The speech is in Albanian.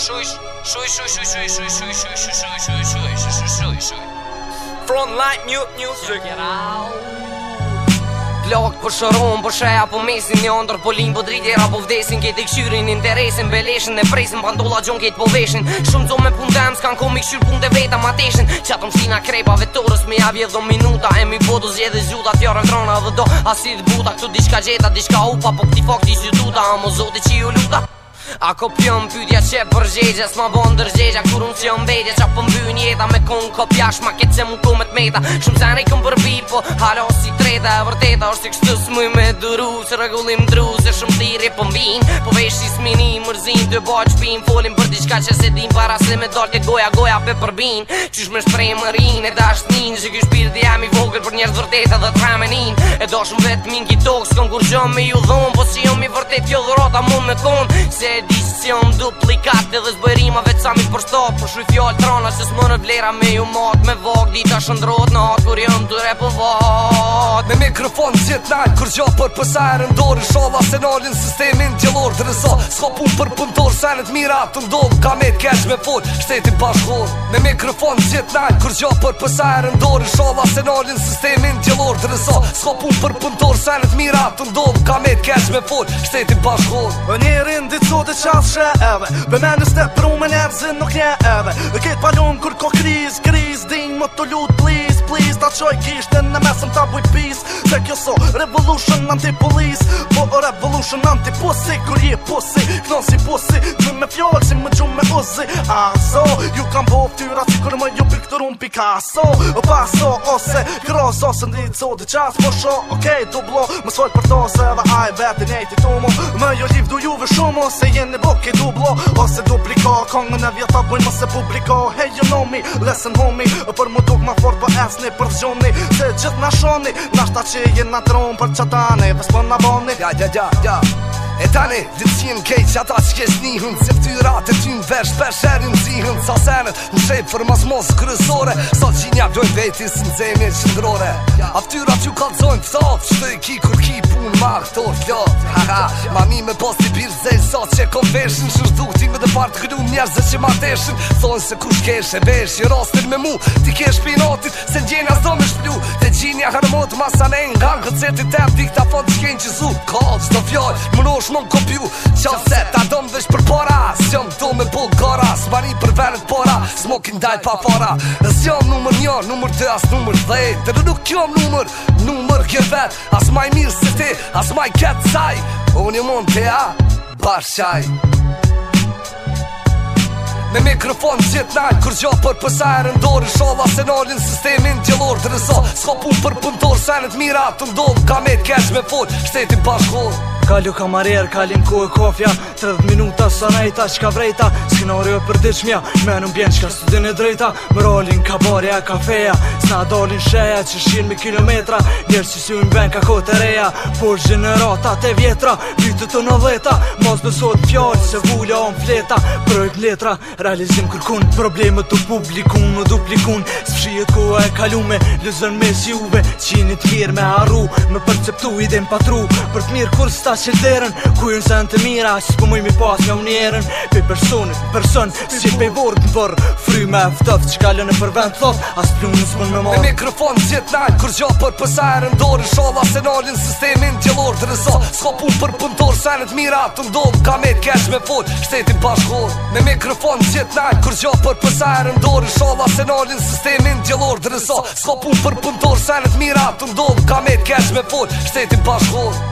Front light new new sugar out Lok për shëron, për shëja për mesin Një ndër për linë për dritë po për vdesin Kjet i këshyrin, interesin, beleshin Dhe presin, Pandolla gjon kjet për veshin Shumë zonë me punë dëmë, s'kan komik shyrë punë dhe veta Ma teshin, që atëm shtina krepa vetorës Me javje dhe minuta, e mi bodu zje dhe zhuta Fjore vrona dhe do, asit buta Këtu diçka gjeta, diçka upa, po këti fakti zhjututa Amo zote që ju luta Ako pjëm pytja që e përgjegja Sma bon në kur unë që jë mbedja Qa për po mbyn jeta me kon ko pjash Ma ketë që mu ku me të meta Shumë që ne i këm përbi po halo si treta E vërteta është i kështës mëj me dëru Se regullim dru se shumë tiri po i Po vesh që i smini mërzin Dë bo që pin folim për diqka që se din Para se me dalë goja goja pe përbin Qysh me shprej më rin e dash nin Që kësh jam i vogël për njerës vërteta dhe të E do mingi me Po ka mund me thonë Se edicion duplikate që Dhe zbërimave zbërima veç sa mi përstat Po shu i fjallë trona se s'mon në vlera me ju mat Me vak dita shëndrot në atë Kur jëm të repovat mikrofon gjithë nalë Kur gjopë për pësa e rëndori se nalin sistemin tjelor të rëso pun për pëntor se të mira të ndodh Ka me t'kesh me fol, shtetin bashkohon Me mikrofon gjithë nalë Kur gjopë për e rëndori se nalin sistemin tjelor të rëso pun për pëntor se të mira të ndodh Ka me t'kesh me fol, shtetin bashkohon Në një rindi të sotë e qasë shre eve Be me në stepru nuk nje eve Dhe ketë palon kur ko kriz, kriz, din, më të qoj kishtë në mesëm ta buj pis Se kjo so revolution anti polis Po revolution anti-pussy Kur je pussy, knon si pussy Të me fjallë që më so, ju kam bo ftyra Si kur më ju pik të rumpi ka so ose kros Ose në ditë sot i qas po sho Okej, okay, dublo, më svojt për to se dhe aj Veti nejti të mu, më jo liv du juve shumë Ose jeni boke dublo, ose dupliko Kongë në vjeta bujnë mëse publiko Hey you know me, listen homie Për ma fort po për esni për огромний, це джет нашоний, наш тачи є на тром парчатани, весь план на дядя дядя tani, ditë qim kej që ata që njihën Se ftyra të ty më vesh, për shërin zihën Sa senet në shrejt për mas mos kryzore Sa gjinja dojnë veti së në zemi e qëndrore A ftyra që ka të zonë pësat i ki kur ki punë ma këto fjot Ma mi me posti pirë zej sa që kom veshën Që është duhti me dhe partë këllu njerë zë që ma teshën Thonë se kush kesh e vesh i rastin me mu Ti kesh pinotit se në gjenja zdo me shplu Dhe gjinja harmot ma nga në këtë zetit e Në mon kopju Qa se ta dom vesh për para S'jom do me bulgara S'mari për venet pora S'mokin daj pa para S'jom numër një, numër të as numër dhej Dhe dhe nuk jom numër, numër kje vet As maj mirë se ti, as maj ketë saj Unë një mon të ja, bashaj Me mikrofon gjithë najtë Kër gjo për pësajrë ndorë Shola se nalin sistemin gjelor të rëso Sko pun për pëntor Senet mira të ndodhë Ka me të kesh me fojt Shtetin pashkohë Kalu kamarer, marrë, kalim ku e kofja, 30 minuta sa najta çka vrejta, skenario për dëshmia, më nuk bën çka studen e drejta, më rolin ka barja kafeja, sa dolin sheja që shin me kilometra, gjer si si un ben kote kota reja, por gjenerata të vjetra, vitë të novëta, mos do sot se vula on fleta, për letra, realizim kërkun problemet të publikun, Në duplikun, sfshihet ku e kalume, lëzën me si uve, qinit firme mirë me perceptu i den patru, për të mirë kur si derën Ku jënë zënë të mira, si ku mëjmë i pas nga unjerën Pe personit, person, si pe vërën për Fry me eftëf, që kalën e për vend thot As plumë nësë më në marë Me mikrofon gjithë nalë, kur gjopë për pësajrën Dorë në shala, se nalën sistemin gjelor të rëzo Sko pun për pëndorë, senet mira të ndodhë Ka me të me fot, shtetin pashkohë Me mikrofon gjithë nalë, kur gjopë për pësajrën Dorë në shala, se nalën sistemin gjelor të për pëndorë, senet mira të ndodhë me të keq me fot, shtetin pashkohë